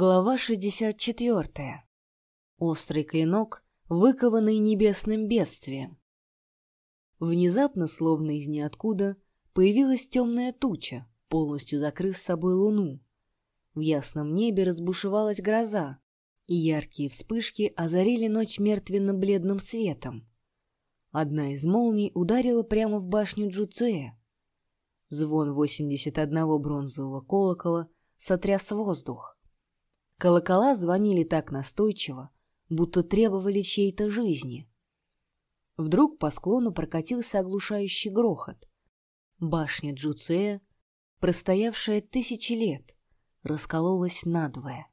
Глава 64. Острый клинок, выкованный небесным бедствием. Внезапно, словно из ниоткуда, появилась темная туча, полностью закрыв с собой луну. В ясном небе разбушевалась гроза, и яркие вспышки озарили ночь мертвенно-бледным светом. Одна из молний ударила прямо в башню Джуцуэ. Звон 81 бронзового колокола сотряс воздух. Колокола звонили так настойчиво, будто требовали чьей-то жизни. Вдруг по склону прокатился оглушающий грохот. Башня Джуцуэ, простоявшая тысячи лет, раскололась надвое.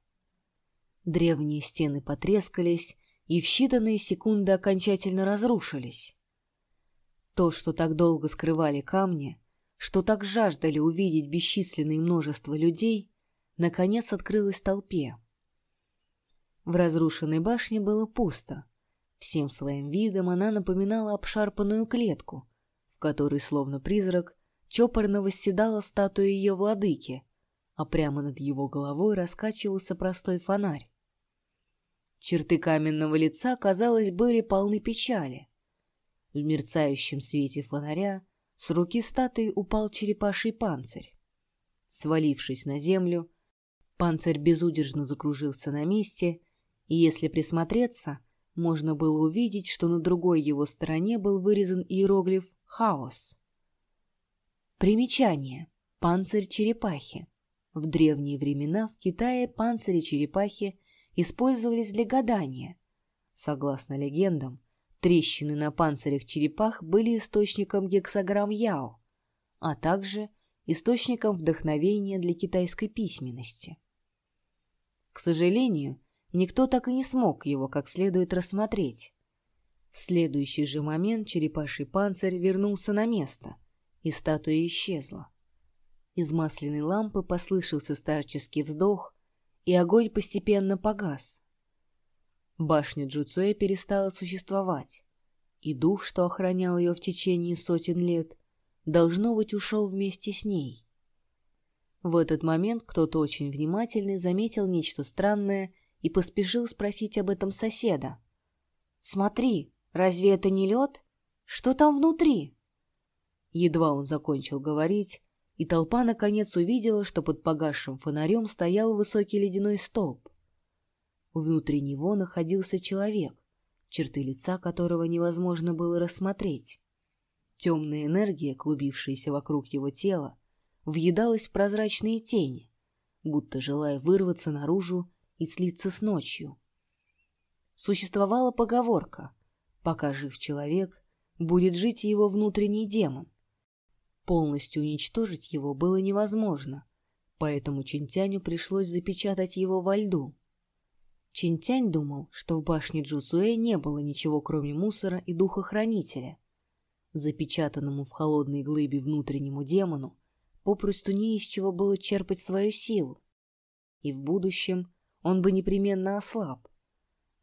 Древние стены потрескались и в считанные секунды окончательно разрушились. То, что так долго скрывали камни, что так жаждали увидеть бесчисленное множество людей, наконец открылась толпе. В разрушенной башне было пусто. Всем своим видом она напоминала обшарпанную клетку, в которой, словно призрак, чопорно восседала статуя ее владыки, а прямо над его головой раскачивался простой фонарь. Черты каменного лица, казалось, были полны печали. В мерцающем свете фонаря с руки статуи упал черепаший панцирь. Свалившись на землю, Панцирь безудержно закружился на месте, и если присмотреться, можно было увидеть, что на другой его стороне был вырезан иероглиф «Хаос». Примечание. Панцирь черепахи. В древние времена в Китае панцири черепахи использовались для гадания. Согласно легендам, трещины на панцирях черепах были источником гексаграмм Яо, а также источником вдохновения для китайской письменности. К сожалению, никто так и не смог его как следует рассмотреть. В следующий же момент черепаший панцирь вернулся на место, и статуя исчезла. Из масляной лампы послышался старческий вздох, и огонь постепенно погас. Башня Джуцуэ перестала существовать, и дух, что охранял ее в течение сотен лет, должно быть, ушел вместе с ней. В этот момент кто-то очень внимательный заметил нечто странное и поспешил спросить об этом соседа. «Смотри, разве это не лед? Что там внутри?» Едва он закончил говорить, и толпа наконец увидела, что под погасшим фонарем стоял высокий ледяной столб. Внутри него находился человек, черты лица которого невозможно было рассмотреть. Темная энергия, клубившаяся вокруг его тела, въедалась в прозрачные тени, будто желая вырваться наружу и слиться с ночью. Существовала поговорка «Пока жив человек, будет жить его внутренний демон». Полностью уничтожить его было невозможно, поэтому Чинтяню пришлось запечатать его во льду. Чинтянь думал, что в башне Джуцуэ не было ничего, кроме мусора и духохранителя. Запечатанному в холодной глыбе внутреннему демону попросту не из чего было черпать свою силу. И в будущем он бы непременно ослаб.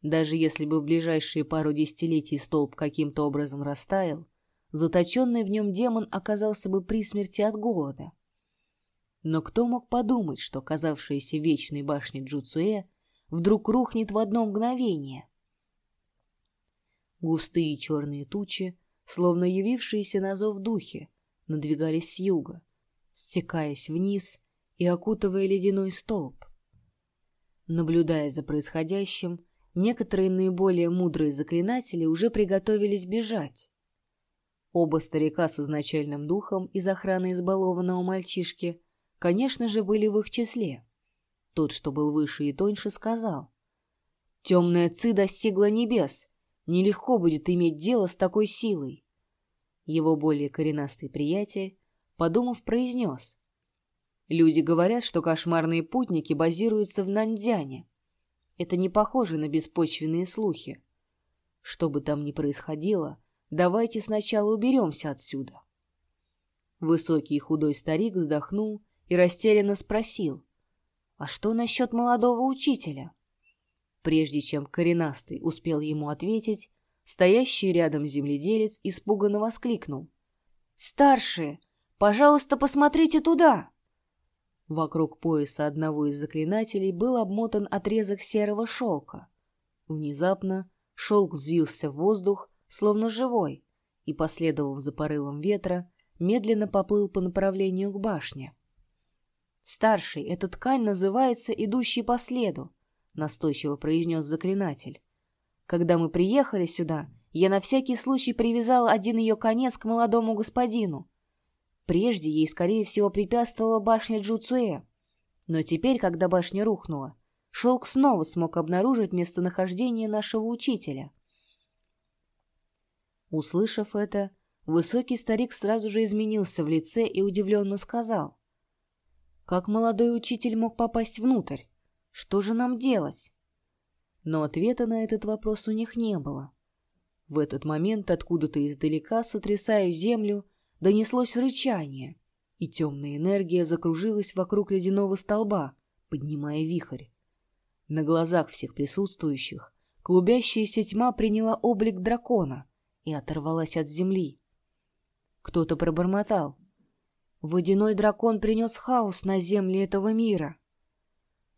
Даже если бы в ближайшие пару десятилетий столб каким-то образом растаял, заточенный в нем демон оказался бы при смерти от голода. Но кто мог подумать, что казавшаяся вечной башня Джуцуэ вдруг рухнет в одно мгновение? Густые черные тучи, словно явившиеся на зов духи, надвигались с юга, стекаясь вниз и окутывая ледяной столб. Наблюдая за происходящим, некоторые наиболее мудрые заклинатели уже приготовились бежать. Оба старика с изначальным духом из охраны избалованного мальчишки, конечно же, были в их числе. Тот, что был выше и тоньше, сказал. «Темная ци достигла небес. Нелегко будет иметь дело с такой силой». Его более коренастый приятель подумав, произнес. Люди говорят, что кошмарные путники базируются в Нандзяне. Это не похоже на беспочвенные слухи. Что бы там ни происходило, давайте сначала уберемся отсюда. Высокий и худой старик вздохнул и растерянно спросил, «А что насчет молодого учителя?» Прежде чем коренастый успел ему ответить, стоящий рядом земледелец испуганно воскликнул. «Старшие, Пожалуйста, посмотрите туда!» Вокруг пояса одного из заклинателей был обмотан отрезок серого шелка. Внезапно шелк взвился в воздух, словно живой, и, последовав за порывом ветра, медленно поплыл по направлению к башне. «Старший, эта ткань называется «идущий по следу», — настойчиво произнес заклинатель. «Когда мы приехали сюда, я на всякий случай привязал один ее конец к молодому господину. Прежде ей, скорее всего, препятствовала башня Джуцуэ. Но теперь, когда башня рухнула, Шелк снова смог обнаружить местонахождение нашего учителя. Услышав это, высокий старик сразу же изменился в лице и удивленно сказал. «Как молодой учитель мог попасть внутрь? Что же нам делать?» Но ответа на этот вопрос у них не было. В этот момент откуда-то издалека, сотрясая землю, донеслось рычание, и темная энергия закружилась вокруг ледяного столба, поднимая вихрь. На глазах всех присутствующих клубящаяся тьма приняла облик дракона и оторвалась от земли. Кто-то пробормотал. Водяной дракон принес хаос на земле этого мира.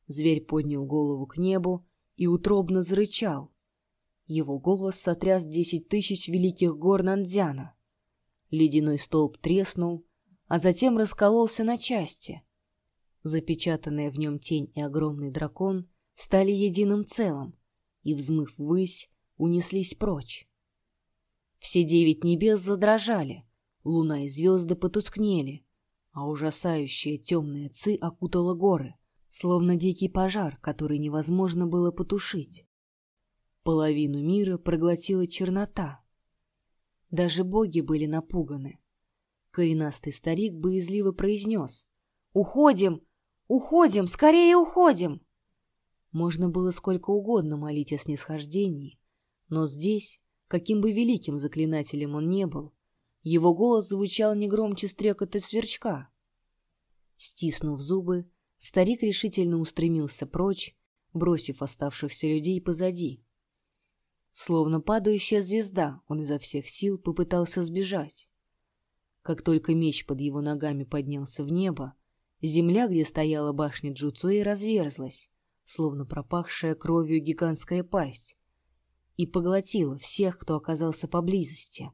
Зверь поднял голову к небу и утробно зарычал. Его голос сотряс десять тысяч великих гор Нандзяна. Ледяной столб треснул, а затем раскололся на части. Запечатанная в нем тень и огромный дракон стали единым целым и, взмыв ввысь, унеслись прочь. Все девять небес задрожали, луна и звезды потускнели, а ужасающая темная ци окутала горы, словно дикий пожар, который невозможно было потушить. Половину мира проглотила чернота — даже боги были напуганы. Коренастый старик боязливо произнес. «Уходим! Уходим! Скорее уходим!» Можно было сколько угодно молить о снисхождении, но здесь, каким бы великим заклинателем он не был, его голос звучал не громче стрекота сверчка. Стиснув зубы, старик решительно устремился прочь, бросив оставшихся людей позади. Словно падающая звезда, он изо всех сил попытался сбежать. Как только меч под его ногами поднялся в небо, земля, где стояла башня Джуцуэ, разверзлась, словно пропахшая кровью гигантская пасть, и поглотила всех, кто оказался поблизости.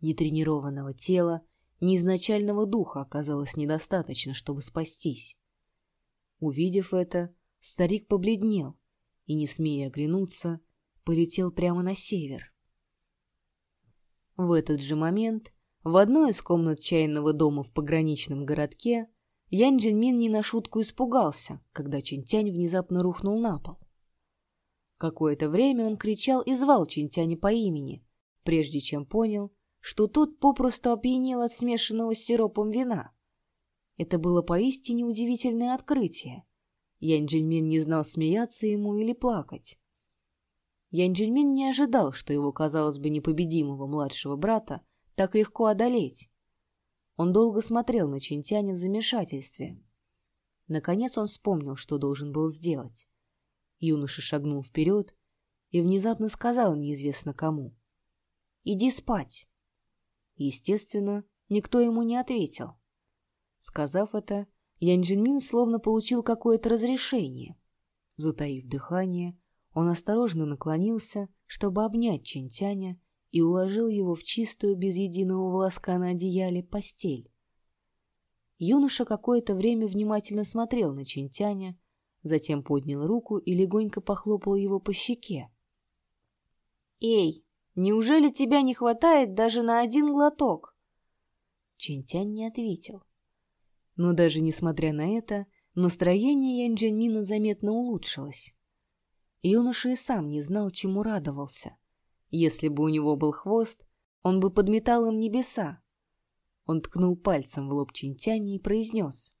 Нетренированного тела, ни изначального духа оказалось недостаточно, чтобы спастись. Увидев это, старик побледнел и, не смея оглянуться, полетел прямо на север. В этот же момент в одной из комнат чайного дома в пограничном городке Янь Джинмин не на шутку испугался, когда Чинтянь внезапно рухнул на пол. Какое-то время он кричал и звал Чинтяня по имени, прежде чем понял, что тот попросту опьянел от смешанного с сиропом вина. Это было поистине удивительное открытие. Янь Джинмин не знал, смеяться ему или плакать. Ян Джиньмин не ожидал, что его, казалось бы, непобедимого младшего брата так легко одолеть. Он долго смотрел на Чинтяня в замешательстве. Наконец он вспомнил, что должен был сделать. Юноша шагнул вперед и внезапно сказал неизвестно кому. «Иди спать». Естественно, никто ему не ответил. Сказав это, Ян Джинмин словно получил какое-то разрешение. Затаив дыхание, он осторожно наклонился, чтобы обнять Чинтяня, и уложил его в чистую, без единого волоска на одеяле, постель. Юноша какое-то время внимательно смотрел на Чинтяня, затем поднял руку и легонько похлопал его по щеке. «Эй, неужели тебя не хватает даже на один глоток?» Чинтянь не ответил. Но даже несмотря на это, настроение Янь заметно улучшилось. Юноша и сам не знал, чему радовался. Если бы у него был хвост, он бы подметал им небеса. Он ткнул пальцем в лоб Чинтяни и произнес.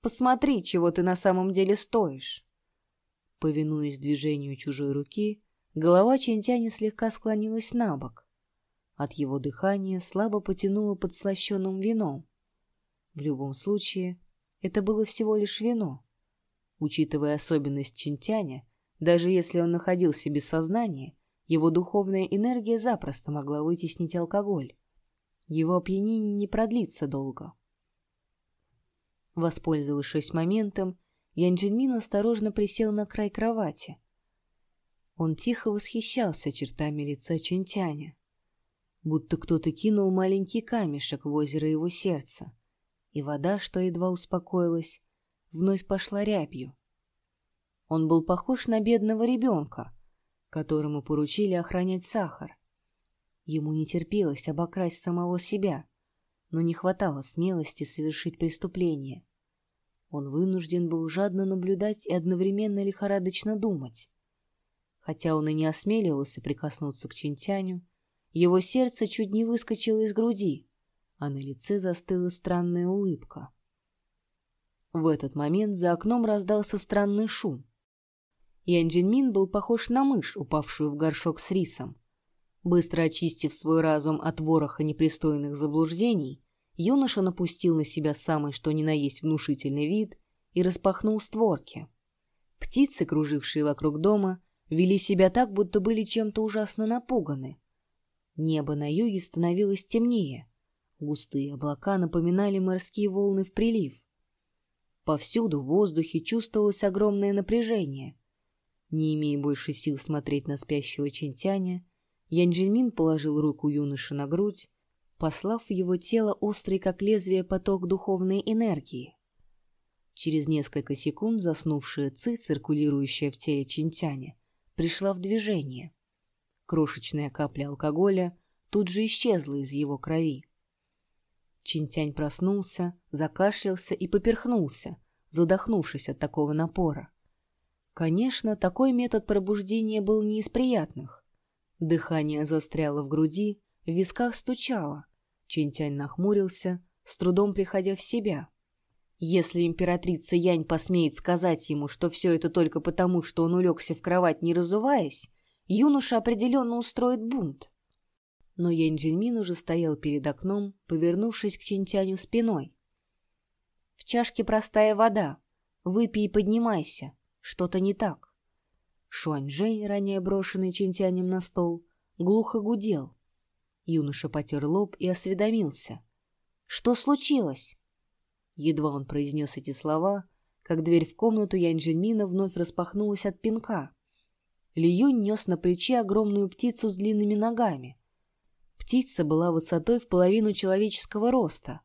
«Посмотри, чего ты на самом деле стоишь!» Повинуясь движению чужой руки, голова Чинтяни слегка склонилась на бок. От его дыхания слабо потянуло подслащенным вином. В любом случае, это было всего лишь вино. Учитывая особенность Чинтяня, даже если он находился без сознания, его духовная энергия запросто могла вытеснить алкоголь. Его опьянение не продлится долго. Воспользовавшись моментом, Ян Джинмин осторожно присел на край кровати. Он тихо восхищался чертами лица Чентяня, будто кто-то кинул маленький камешек в озеро его сердца, и вода, что едва успокоилась, вновь пошла рябью. Он был похож на бедного ребенка, которому поручили охранять сахар. Ему не терпелось обокрасть самого себя, но не хватало смелости совершить преступление. Он вынужден был жадно наблюдать и одновременно лихорадочно думать. Хотя он и не осмеливался прикоснуться к Чинтяню, его сердце чуть не выскочило из груди, а на лице застыла странная улыбка. В этот момент за окном раздался странный шум. Ян Джинмин был похож на мышь, упавшую в горшок с рисом. Быстро очистив свой разум от вороха непристойных заблуждений, юноша напустил на себя самый что ни на есть внушительный вид и распахнул створки. Птицы, кружившие вокруг дома, вели себя так, будто были чем-то ужасно напуганы. Небо на юге становилось темнее. Густые облака напоминали морские волны в прилив. Повсюду в воздухе чувствовалось огромное напряжение. Не имея больше сил смотреть на спящего Чинтяня, Янджельмин положил руку юноши на грудь послав в его тело острый, как лезвие, поток духовной энергии. Через несколько секунд заснувшая ци, циркулирующая в теле Чинтяня, пришла в движение. Крошечная капля алкоголя тут же исчезла из его крови. Чинтянь проснулся, закашлялся и поперхнулся, задохнувшись от такого напора. Конечно, такой метод пробуждения был не из приятных. Дыхание застряло в груди, в висках стучало, Чинтянь нахмурился, с трудом приходя в себя. Если императрица Янь посмеет сказать ему, что все это только потому, что он улегся в кровать, не разуваясь, юноша определенно устроит бунт. Но Янь Джинмин уже стоял перед окном, повернувшись к Чинтяню спиной. «В чашке простая вода. Выпей и поднимайся. Что-то не так». Шуаньжэнь, ранее брошенный Чинтянем на стол, глухо гудел, Юноша потер лоб и осведомился. «Что случилось?» Едва он произнес эти слова, как дверь в комнату Янь-Джельмина вновь распахнулась от пинка. Ли Юнь нес на плече огромную птицу с длинными ногами. Птица была высотой в половину человеческого роста.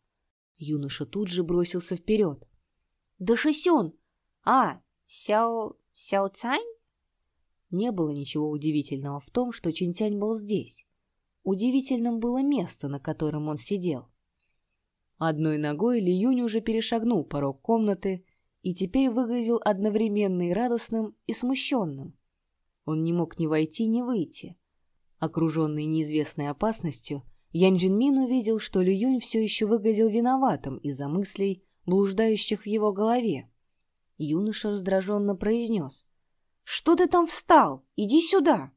Юноша тут же бросился вперед. «Да Шисюн! А, Сяо... Сяо Цань?» Не было ничего удивительного в том, что Чинтянь был здесь. Удивительным было место, на котором он сидел. Одной ногой Ли Юнь уже перешагнул порог комнаты и теперь выглядел одновременно и радостным, и смущенным. Он не мог ни войти, ни выйти. Окруженный неизвестной опасностью, Ян Джинмин увидел, что Ли Юнь все еще выглядел виноватым из-за мыслей, блуждающих в его голове. Юноша раздраженно произнес. «Что ты там встал? Иди сюда!»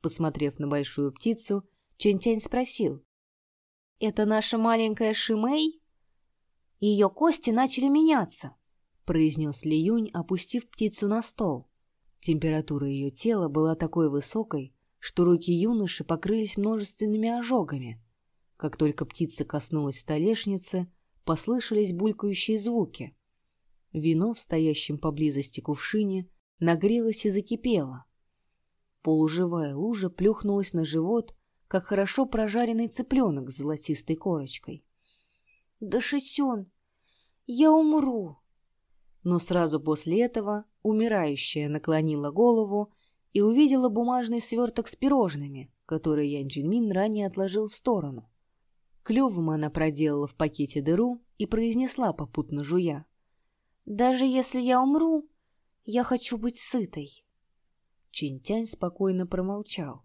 Посмотрев на большую птицу, Чентянь спросил. «Это наша маленькая Шимэй?» «Ее кости начали меняться», — произнес Ли Юнь, опустив птицу на стол. Температура ее тела была такой высокой, что руки юноши покрылись множественными ожогами. Как только птица коснулась столешницы, послышались булькающие звуки. Вино в стоящем поблизости кувшине нагрелось и закипело. Полуживая лужа плюхнулась на живот как хорошо прожаренный цыпленок с золотистой корочкой. «Да, Шисюн, я умру!» Но сразу после этого умирающая наклонила голову и увидела бумажный сверток с пирожными, который Ян Джинмин ранее отложил в сторону. Клювом она проделала в пакете дыру и произнесла попутно жуя. «Даже если я умру, я хочу быть сытой». Чинтянь спокойно промолчал.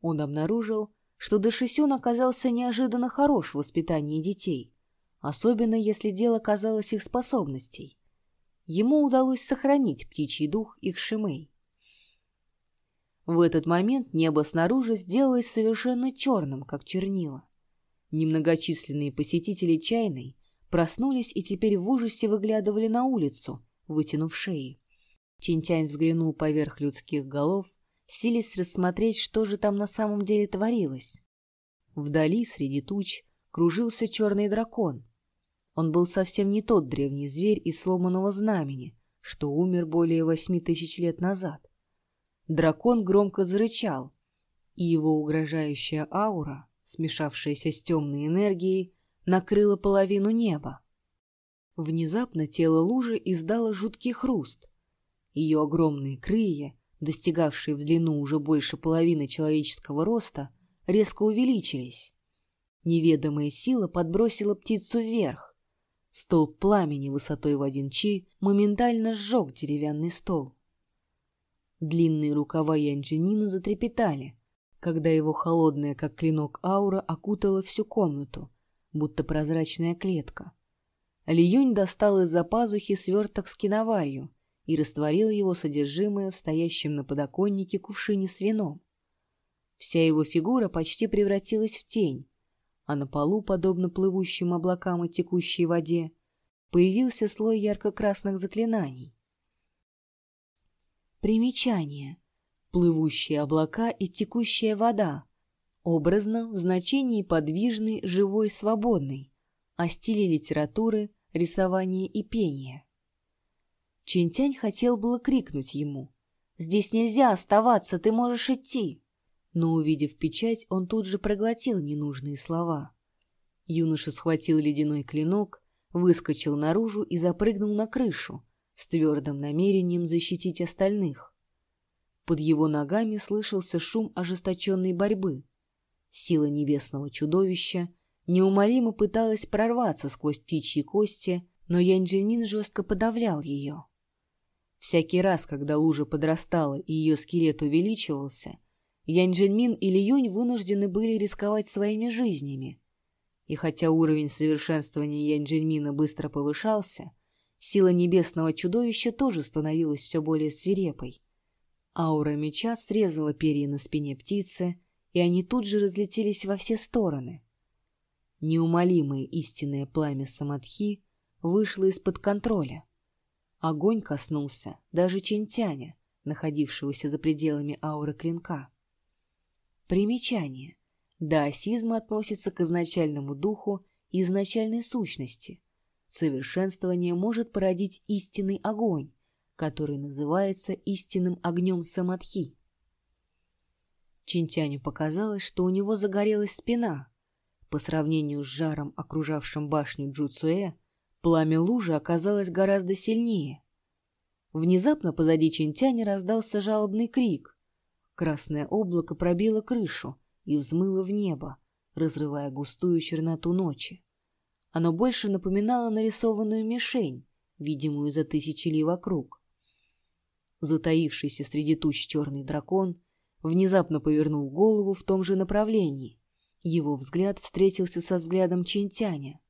Он обнаружил, что Дашисюн оказался неожиданно хорош в воспитании детей, особенно если дело казалось их способностей. Ему удалось сохранить птичий дух их шимей. В этот момент небо снаружи сделалось совершенно черным, как чернила. Немногочисленные посетители чайной проснулись и теперь в ужасе выглядывали на улицу, вытянув шеи. Чинтянь взглянул поверх людских голов сились рассмотреть, что же там на самом деле творилось. Вдали, среди туч, кружился черный дракон. Он был совсем не тот древний зверь из сломанного знамени, что умер более восьми тысяч лет назад. Дракон громко зарычал, и его угрожающая аура, смешавшаяся с темной энергией, накрыла половину неба. Внезапно тело лужи издало жуткий хруст. Ее огромные крылья, достигавшие в длину уже больше половины человеческого роста, резко увеличились. Неведомая сила подбросила птицу вверх. Столб пламени высотой в один чи моментально сжег деревянный стол. Длинные рукава Янджинина затрепетали, когда его холодная, как клинок, аура окутала всю комнату, будто прозрачная клетка. Лиюнь достал из-за пазухи сверток с киноварью и растворил его содержимое в стоящем на подоконнике кувшине с вином. Вся его фигура почти превратилась в тень, а на полу, подобно плывущим облакам и текущей воде, появился слой ярко-красных заклинаний. Примечание. Плывущие облака и текущая вода. Образно в значении подвижный, живой, свободный. О стиле литературы, рисования и пения. Чинтянь хотел было крикнуть ему. «Здесь нельзя оставаться, ты можешь идти!» Но, увидев печать, он тут же проглотил ненужные слова. Юноша схватил ледяной клинок, выскочил наружу и запрыгнул на крышу, с твердым намерением защитить остальных. Под его ногами слышался шум ожесточенной борьбы. Сила небесного чудовища неумолимо пыталась прорваться сквозь птичьи кости, но Янджельмин жестко подавлял ее. Всякий раз, когда лужа подрастала и ее скелет увеличивался, Янджельмин и Лиюнь вынуждены были рисковать своими жизнями. И хотя уровень совершенствования Янджельмина быстро повышался, Сила небесного чудовища тоже становилась все более свирепой. Аура меча срезала перья на спине птицы, и они тут же разлетелись во все стороны. Неумолимое истинное пламя Самадхи вышло из-под контроля. Огонь коснулся даже Чентяня, находившегося за пределами ауры клинка. Примечание. Даосизм относится к изначальному духу и изначальной сущности, Совершенствование может породить истинный огонь, который называется истинным огнем самадхи. Чинтяню показалось, что у него загорелась спина. По сравнению с жаром, окружавшим башню Джуцуэ, пламя лужи оказалось гораздо сильнее. Внезапно позади Чинтяня раздался жалобный крик. Красное облако пробило крышу и взмыло в небо, разрывая густую черноту ночи. Оно больше напоминало нарисованную мишень, видимую за тысячи ли вокруг. Затаившийся среди туч черный дракон внезапно повернул голову в том же направлении. Его взгляд встретился со взглядом Чентяня.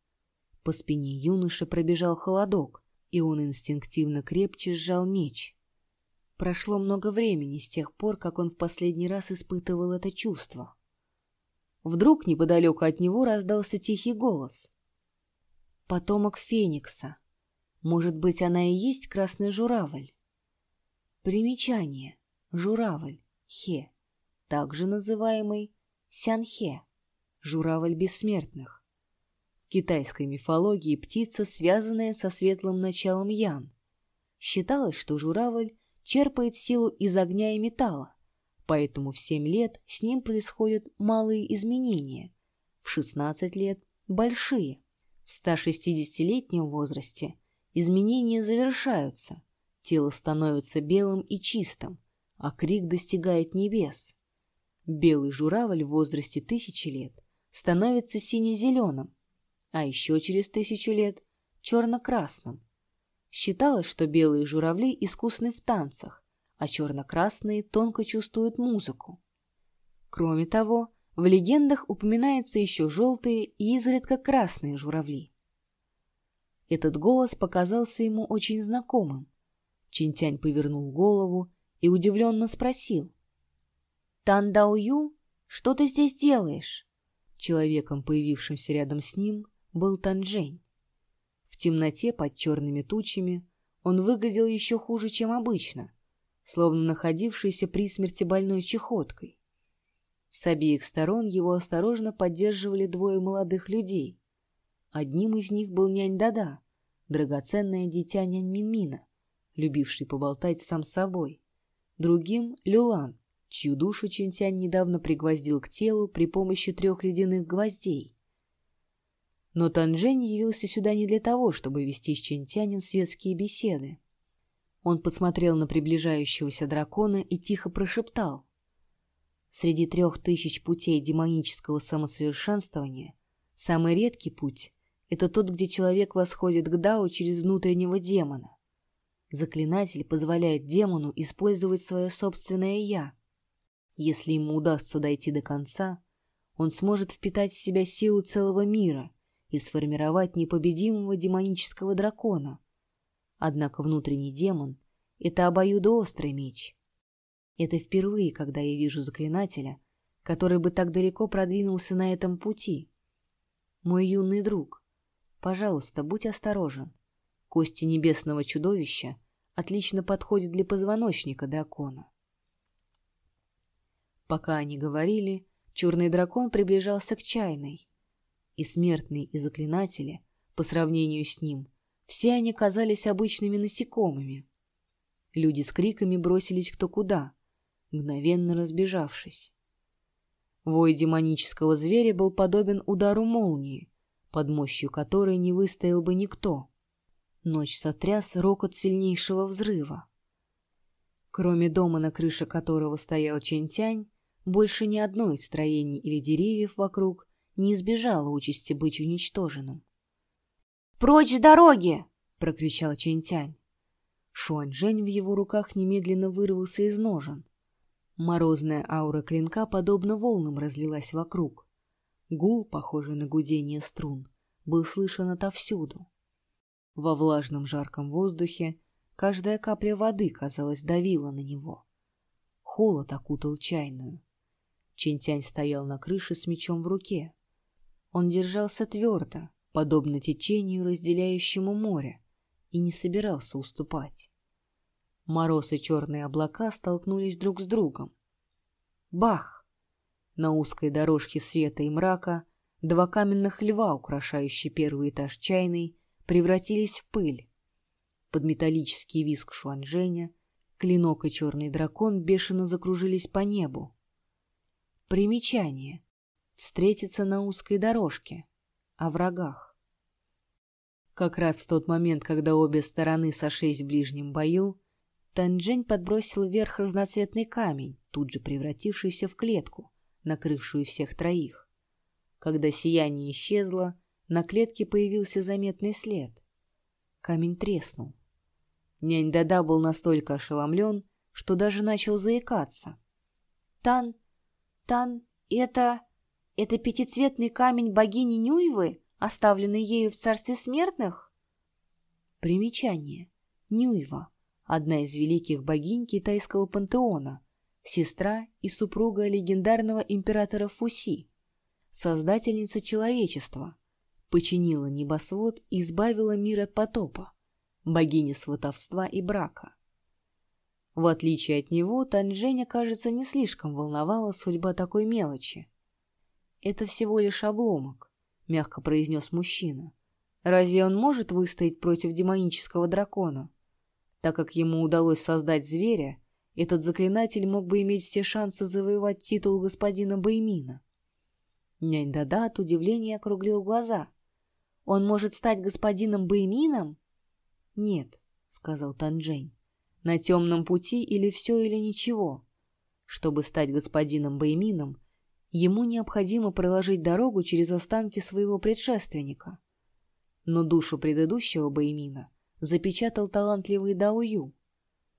По спине юноши пробежал холодок, и он инстинктивно крепче сжал меч. Прошло много времени с тех пор, как он в последний раз испытывал это чувство. Вдруг неподалеку от него раздался тихий голос потомок Феникса. Может быть, она и есть красный журавль? Примечание. Журавль. Хе. Также называемый Сянхе. Журавль бессмертных. В китайской мифологии птица, связанная со светлым началом Ян. Считалось, что журавль черпает силу из огня и металла, поэтому в 7 лет с ним происходят малые изменения, в 16 лет – большие – в 160-летнем возрасте изменения завершаются, тело становится белым и чистым, а крик достигает небес. Белый журавль в возрасте тысячи лет становится сине-зеленым, а еще через тысячу лет — черно-красным. Считалось, что белые журавли искусны в танцах, а черно-красные тонко чувствуют музыку. Кроме того, в легендах упоминаются еще желтые и изредка красные журавли. Этот голос показался ему очень знакомым. Чинтянь повернул голову и удивленно спросил. «Тан Дао Ю, что ты здесь делаешь?» Человеком, появившимся рядом с ним, был Танжень. В темноте под черными тучами он выглядел еще хуже, чем обычно, словно находившийся при смерти больной чехоткой. С обеих сторон его осторожно поддерживали двое молодых людей. Одним из них был нянь Дада, драгоценное дитя нянь Минмина, любивший поболтать сам с собой. Другим — Люлан, чью душу Чинтянь недавно пригвоздил к телу при помощи трех ледяных гвоздей. Но Танжень явился сюда не для того, чтобы вести с Чинтянем светские беседы. Он посмотрел на приближающегося дракона и тихо прошептал. Среди трех тысяч путей демонического самосовершенствования самый редкий путь — это тот, где человек восходит к Дао через внутреннего демона. Заклинатель позволяет демону использовать свое собственное «я». Если ему удастся дойти до конца, он сможет впитать в себя силу целого мира и сформировать непобедимого демонического дракона. Однако внутренний демон — это обоюдоострый меч. Это впервые, когда я вижу заклинателя, который бы так далеко продвинулся на этом пути. Мой юный друг, пожалуйста, будь осторожен. Кости небесного чудовища отлично подходят для позвоночника дракона. Пока они говорили, черный дракон приближался к чайной. И смертные, и заклинатели, по сравнению с ним, все они казались обычными насекомыми. Люди с криками бросились кто куда, мгновенно разбежавшись. Вой демонического зверя был подобен удару молнии, под мощью которой не выстоял бы никто. Ночь сотряс рокот сильнейшего взрыва. Кроме дома, на крыше которого стоял Чентянь, больше ни одно из строений или деревьев вокруг не избежало участи быть уничтоженным. «Прочь с дороги!» — прокричал Чентянь. Шуаньжэнь в его руках немедленно вырвался из ножен. Морозная аура клинка подобно волнам разлилась вокруг. Гул, похожий на гудение струн, был слышен отовсюду. Во влажном жарком воздухе каждая капля воды, казалось, давила на него. Холод окутал чайную. Чинтянь стоял на крыше с мечом в руке. Он держался твердо, подобно течению, разделяющему море, и не собирался уступать. Мороз и черные облака столкнулись друг с другом. Бах! На узкой дорожке света и мрака два каменных льва, украшающие первый этаж чайной, превратились в пыль. Под металлический виск Шуанжэня клинок и черный дракон бешено закружились по небу. Примечание. Встретиться на узкой дорожке. О врагах. Как раз в тот момент, когда обе стороны сошлись в ближнем бою, Танжень подбросил вверх разноцветный камень, тут же превратившийся в клетку, накрывшую всех троих. Когда сияние исчезло, на клетке появился заметный след. Камень треснул. Нянь Дада был настолько ошеломлен, что даже начал заикаться. «Тан... Тан... это... это пятицветный камень богини Нюйвы, оставленный ею в царстве смертных?» Примечание. Нюйва одна из великих богинь китайского пантеона, сестра и супруга легендарного императора Фуси, создательница человечества, починила небосвод и избавила мир от потопа, богиня сватовства и брака. В отличие от него, Танженя, кажется, не слишком волновала судьба такой мелочи. «Это всего лишь обломок», — мягко произнес мужчина. «Разве он может выстоять против демонического дракона?» Так как ему удалось создать зверя, этот заклинатель мог бы иметь все шансы завоевать титул господина Баймина. Нянь Дада от удивления округлил глаза. «Он может стать господином Баймином?» «Нет», — сказал Танжень. «На темном пути или все, или ничего. Чтобы стать господином Баймином, ему необходимо проложить дорогу через останки своего предшественника. Но душу предыдущего Баймина запечатал талантливый Даую.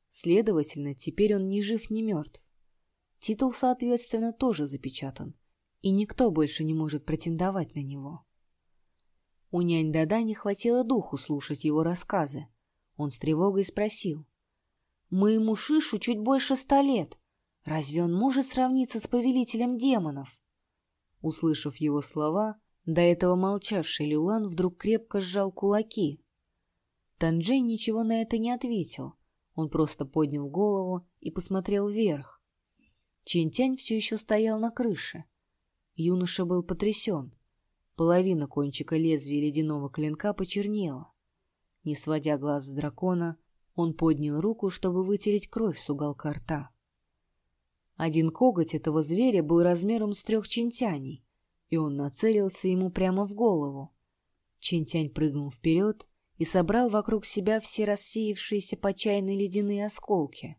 Следовательно, теперь он ни жив, ни мертв. Титул, соответственно, тоже запечатан, и никто больше не может претендовать на него. У нянь Дада не хватило духу слушать его рассказы. Он с тревогой спросил. «Моему Шишу чуть больше ста лет. Разве он может сравниться с повелителем демонов?» Услышав его слова, до этого молчавший Люлан вдруг крепко сжал кулаки. Танджей ничего на это не ответил. Он просто поднял голову и посмотрел вверх. Чинтянь все еще стоял на крыше. Юноша был потрясен. Половина кончика лезвия ледяного клинка почернела. Не сводя глаз с дракона, он поднял руку, чтобы вытереть кровь с уголка рта. Один коготь этого зверя был размером с трех чинтяней, и он нацелился ему прямо в голову. Чинтянь прыгнул вперед и собрал вокруг себя все рассеявшиеся по чайной ледяные осколки.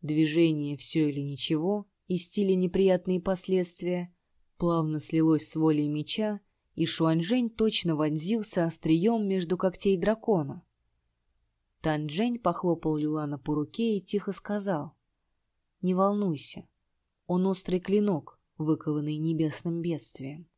Движение «все или ничего» и стиле неприятные последствия плавно слилось с волей меча, и Шуаньжэнь точно вонзился острием между когтей дракона. Танжень похлопал Люлана по руке и тихо сказал. «Не волнуйся, он острый клинок, выкованный небесным бедствием».